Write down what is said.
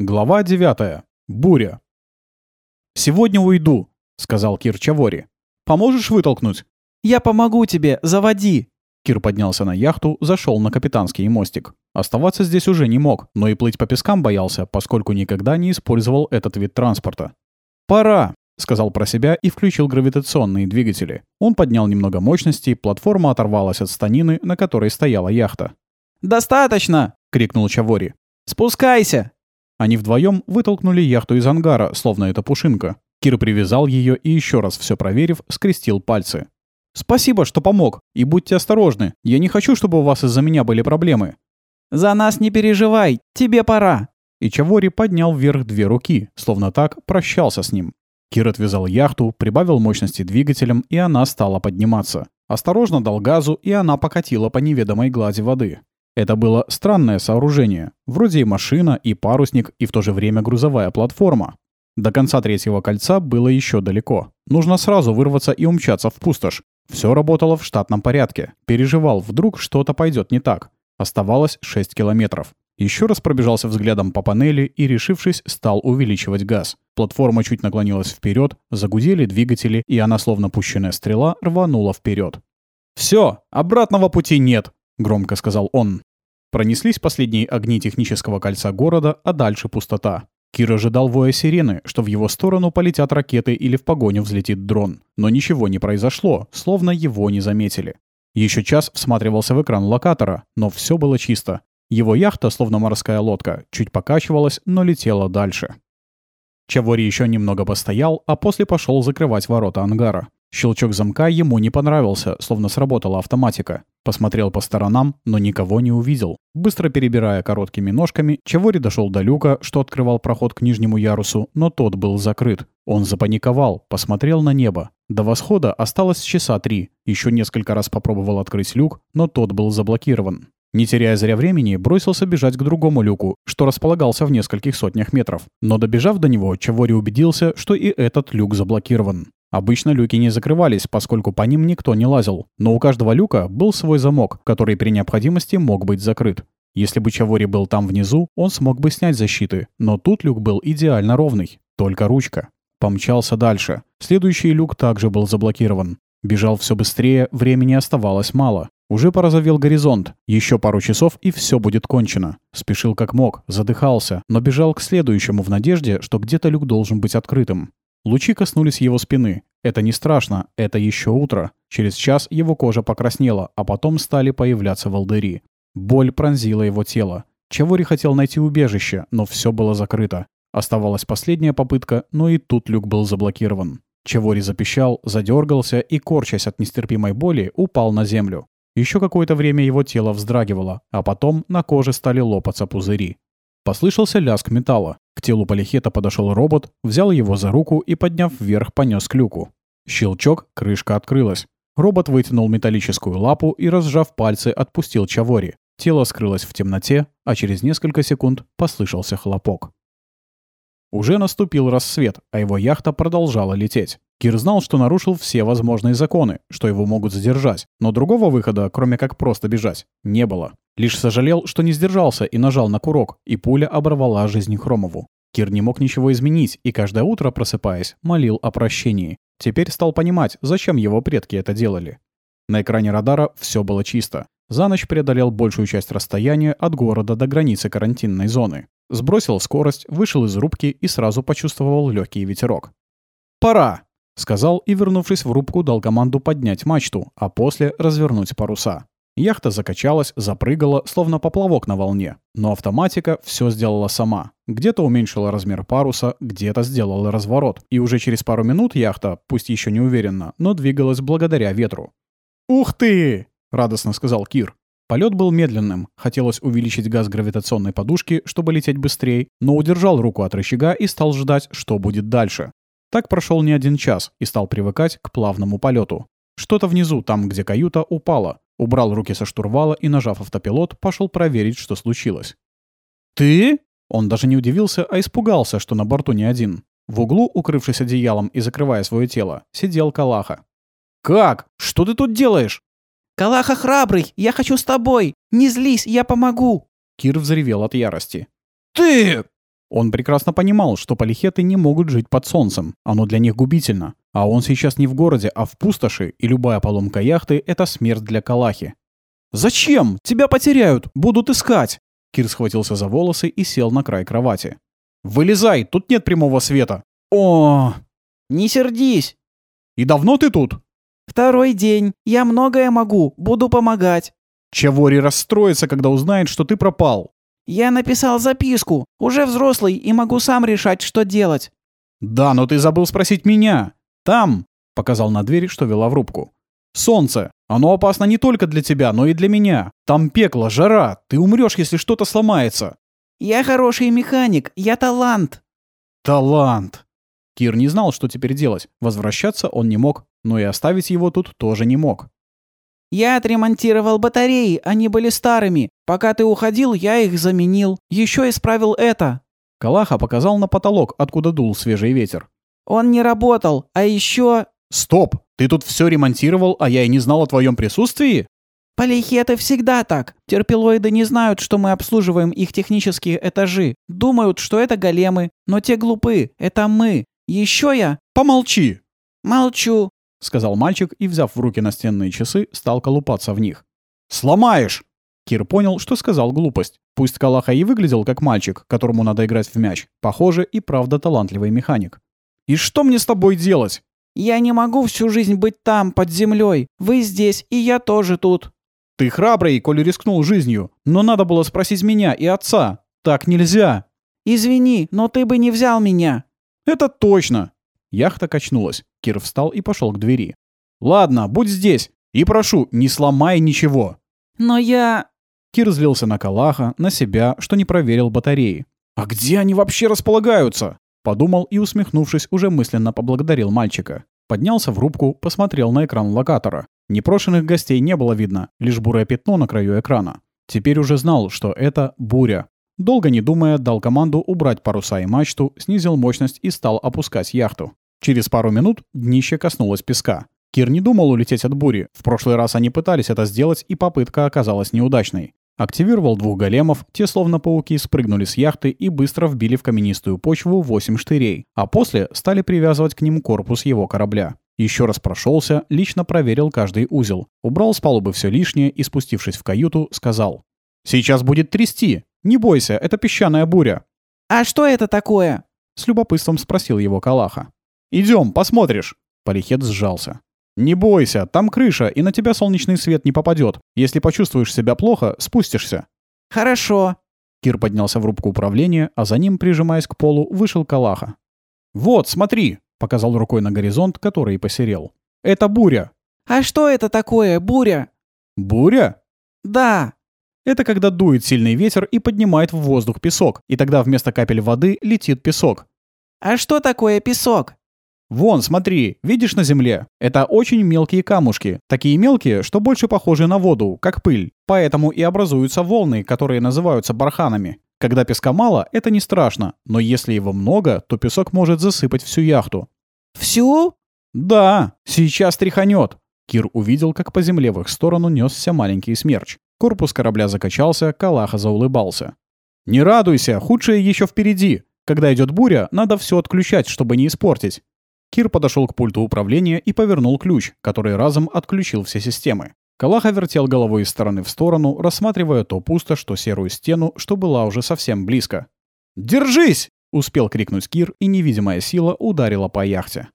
Глава 9. Буря. «Сегодня уйду», — сказал Кир Чавори. «Поможешь вытолкнуть?» «Я помогу тебе, заводи!» Кир поднялся на яхту, зашел на капитанский мостик. Оставаться здесь уже не мог, но и плыть по пескам боялся, поскольку никогда не использовал этот вид транспорта. «Пора», — сказал про себя и включил гравитационные двигатели. Он поднял немного мощности, платформа оторвалась от станины, на которой стояла яхта. «Достаточно!» — крикнул Чавори. «Спускайся!» Они вдвоем вытолкнули яхту из ангара, словно это пушинка. Кир привязал ее и еще раз все проверив, скрестил пальцы. «Спасибо, что помог. И будьте осторожны. Я не хочу, чтобы у вас из-за меня были проблемы». «За нас не переживай. Тебе пора». И Чавори поднял вверх две руки, словно так прощался с ним. Кир отвязал яхту, прибавил мощности двигателем, и она стала подниматься. Осторожно дал газу, и она покатила по неведомой глади воды. Это было странное сооружение, вроде и машина, и парусник, и в то же время грузовая платформа. До конца третьего кольца было еще далеко. Нужно сразу вырваться и умчаться в пустошь. Все работало в штатном порядке. Переживал, вдруг что-то пойдет не так. Оставалось 6 километров. Еще раз пробежался взглядом по панели и, решившись, стал увеличивать газ. Платформа чуть наклонилась вперед, загудели двигатели, и она, словно пущенная стрела, рванула вперед. «Все, обратного пути нет», — громко сказал он. Пронеслись последние огни технического кольца города, а дальше пустота. Кир ожидал воя сирены, что в его сторону полетят ракеты или в погоню взлетит дрон. Но ничего не произошло, словно его не заметили. Еще час всматривался в экран локатора, но все было чисто. Его яхта, словно морская лодка, чуть покачивалась, но летела дальше. Чавори еще немного постоял, а после пошел закрывать ворота ангара. Щелчок замка ему не понравился, словно сработала автоматика. Посмотрел по сторонам, но никого не увидел. Быстро перебирая короткими ножками, Чавори дошел до люка, что открывал проход к нижнему ярусу, но тот был закрыт. Он запаниковал, посмотрел на небо. До восхода осталось часа три. Еще несколько раз попробовал открыть люк, но тот был заблокирован. Не теряя зря времени, бросился бежать к другому люку, что располагался в нескольких сотнях метров. Но добежав до него, Чавори убедился, что и этот люк заблокирован. Обычно люки не закрывались, поскольку по ним никто не лазил, но у каждого люка был свой замок, который при необходимости мог быть закрыт. Если бы Чавори был там внизу, он смог бы снять защиты, но тут люк был идеально ровный, только ручка. Помчался дальше. Следующий люк также был заблокирован. Бежал все быстрее, времени оставалось мало. Уже порозовел горизонт. Еще пару часов, и все будет кончено. Спешил как мог, задыхался, но бежал к следующему в надежде, что где-то люк должен быть открытым. Лучи коснулись его спины. Это не страшно, это еще утро. Через час его кожа покраснела, а потом стали появляться волдыри. Боль пронзила его тело. Чавори хотел найти убежище, но все было закрыто. Оставалась последняя попытка, но и тут люк был заблокирован. Чавори запищал, задергался и, корчась от нестерпимой боли, упал на землю. Еще какое-то время его тело вздрагивало, а потом на коже стали лопаться пузыри. Послышался лязг металла. К телу полихета подошел робот, взял его за руку и, подняв вверх, понес к люку. Щелчок, крышка открылась. Робот вытянул металлическую лапу и, разжав пальцы, отпустил Чавори. Тело скрылось в темноте, а через несколько секунд послышался хлопок. Уже наступил рассвет, а его яхта продолжала лететь. Кир знал, что нарушил все возможные законы, что его могут задержать, но другого выхода, кроме как просто бежать, не было. Лишь сожалел, что не сдержался и нажал на курок, и пуля оборвала жизнь Хромову. Кир не мог ничего изменить и каждое утро, просыпаясь, молил о прощении. Теперь стал понимать, зачем его предки это делали. На экране радара все было чисто. За ночь преодолел большую часть расстояния от города до границы карантинной зоны. Сбросил скорость, вышел из рубки и сразу почувствовал легкий ветерок. «Пора!» — сказал и, вернувшись в рубку, дал команду поднять мачту, а после развернуть паруса. Яхта закачалась, запрыгала, словно поплавок на волне. Но автоматика все сделала сама. Где-то уменьшила размер паруса, где-то сделала разворот. И уже через пару минут яхта, пусть еще не уверенно, но двигалась благодаря ветру. «Ух ты!» — радостно сказал Кир. Полет был медленным. Хотелось увеличить газ гравитационной подушки, чтобы лететь быстрее, но удержал руку от рычага и стал ждать, что будет дальше. Так прошел не один час и стал привыкать к плавному полету. Что-то внизу, там, где каюта, упало. Убрал руки со штурвала и, нажав автопилот, пошел проверить, что случилось. «Ты?» Он даже не удивился, а испугался, что на борту не один. В углу, укрывшись одеялом и закрывая свое тело, сидел Калаха. «Как? Что ты тут делаешь?» «Калаха храбрый, я хочу с тобой! Не злись, я помогу!» Кир взревел от ярости. «Ты!» Он прекрасно понимал, что полихеты не могут жить под солнцем, оно для них губительно. А он сейчас не в городе, а в пустоши, и любая поломка яхты — это смерть для Калахи. «Зачем? Тебя потеряют, будут искать!» Кир схватился за волосы и сел на край кровати. «Вылезай, тут нет прямого света!» «О!» «Не сердись!» «И давно ты тут?» «Второй день. Я многое могу, буду помогать». Чавори расстроится, когда узнает, что ты пропал. «Я написал записку. Уже взрослый и могу сам решать, что делать». «Да, но ты забыл спросить меня. Там», — показал на дверь, что вела в рубку. «Солнце. Оно опасно не только для тебя, но и для меня. Там пекло, жара. Ты умрешь, если что-то сломается». «Я хороший механик. Я талант». «Талант». Кир не знал, что теперь делать. Возвращаться он не мог, но и оставить его тут тоже не мог. «Я отремонтировал батареи, они были старыми. Пока ты уходил, я их заменил. Еще исправил это». Калаха показал на потолок, откуда дул свежий ветер. «Он не работал, а еще...» «Стоп! Ты тут все ремонтировал, а я и не знал о твоем присутствии?» «Полихеты всегда так. Терпилоиды не знают, что мы обслуживаем их технические этажи. Думают, что это големы, но те глупы. Это мы. Еще я...» «Помолчи!» «Молчу. — сказал мальчик и, взяв в руки настенные часы, стал колупаться в них. «Сломаешь!» Кир понял, что сказал глупость. Пусть Калаха и выглядел как мальчик, которому надо играть в мяч. Похоже, и правда талантливый механик. «И что мне с тобой делать?» «Я не могу всю жизнь быть там, под землей. Вы здесь, и я тоже тут». «Ты храбрый, коли рискнул жизнью. Но надо было спросить меня и отца. Так нельзя». «Извини, но ты бы не взял меня». «Это точно!» Яхта качнулась. Кир встал и пошел к двери. «Ладно, будь здесь. И прошу, не сломай ничего». «Но я...» Кир злился на Калаха, на себя, что не проверил батареи. «А где они вообще располагаются?» Подумал и, усмехнувшись, уже мысленно поблагодарил мальчика. Поднялся в рубку, посмотрел на экран локатора. Непрошенных гостей не было видно, лишь бурое пятно на краю экрана. Теперь уже знал, что это буря. Долго не думая, дал команду убрать паруса и мачту, снизил мощность и стал опускать яхту. Через пару минут днище коснулось песка. Кир не думал улететь от бури. В прошлый раз они пытались это сделать, и попытка оказалась неудачной. Активировал двух големов, те словно пауки спрыгнули с яхты и быстро вбили в каменистую почву 8 штырей, а после стали привязывать к ним корпус его корабля. Еще раз прошелся, лично проверил каждый узел, убрал с палубы все лишнее и, спустившись в каюту, сказал. «Сейчас будет трясти! Не бойся, это песчаная буря!» «А что это такое?» — с любопытством спросил его Калаха. Идем, посмотришь. Полихет сжался. «Не бойся, там крыша, и на тебя солнечный свет не попадет. Если почувствуешь себя плохо, спустишься». «Хорошо». Кир поднялся в рубку управления, а за ним, прижимаясь к полу, вышел Калаха. «Вот, смотри!» — показал рукой на горизонт, который и посерел. «Это буря!» «А что это такое, буря?» «Буря?» «Да». Это когда дует сильный ветер и поднимает в воздух песок, и тогда вместо капель воды летит песок. «А что такое песок?» Вон, смотри, видишь на земле? Это очень мелкие камушки. Такие мелкие, что больше похожи на воду, как пыль. Поэтому и образуются волны, которые называются барханами. Когда песка мало, это не страшно, но если его много, то песок может засыпать всю яхту. «Всю?» «Да, сейчас тряханет». Кир увидел, как по земле в их сторону несся маленький смерч. Корпус корабля закачался, Калаха заулыбался. «Не радуйся, худшее еще впереди. Когда идет буря, надо все отключать, чтобы не испортить. Кир подошел к пульту управления и повернул ключ, который разом отключил все системы. Калаха вертел головой из стороны в сторону, рассматривая то пустошь, то серую стену, что была уже совсем близко. «Держись!» — успел крикнуть Кир, и невидимая сила ударила по яхте.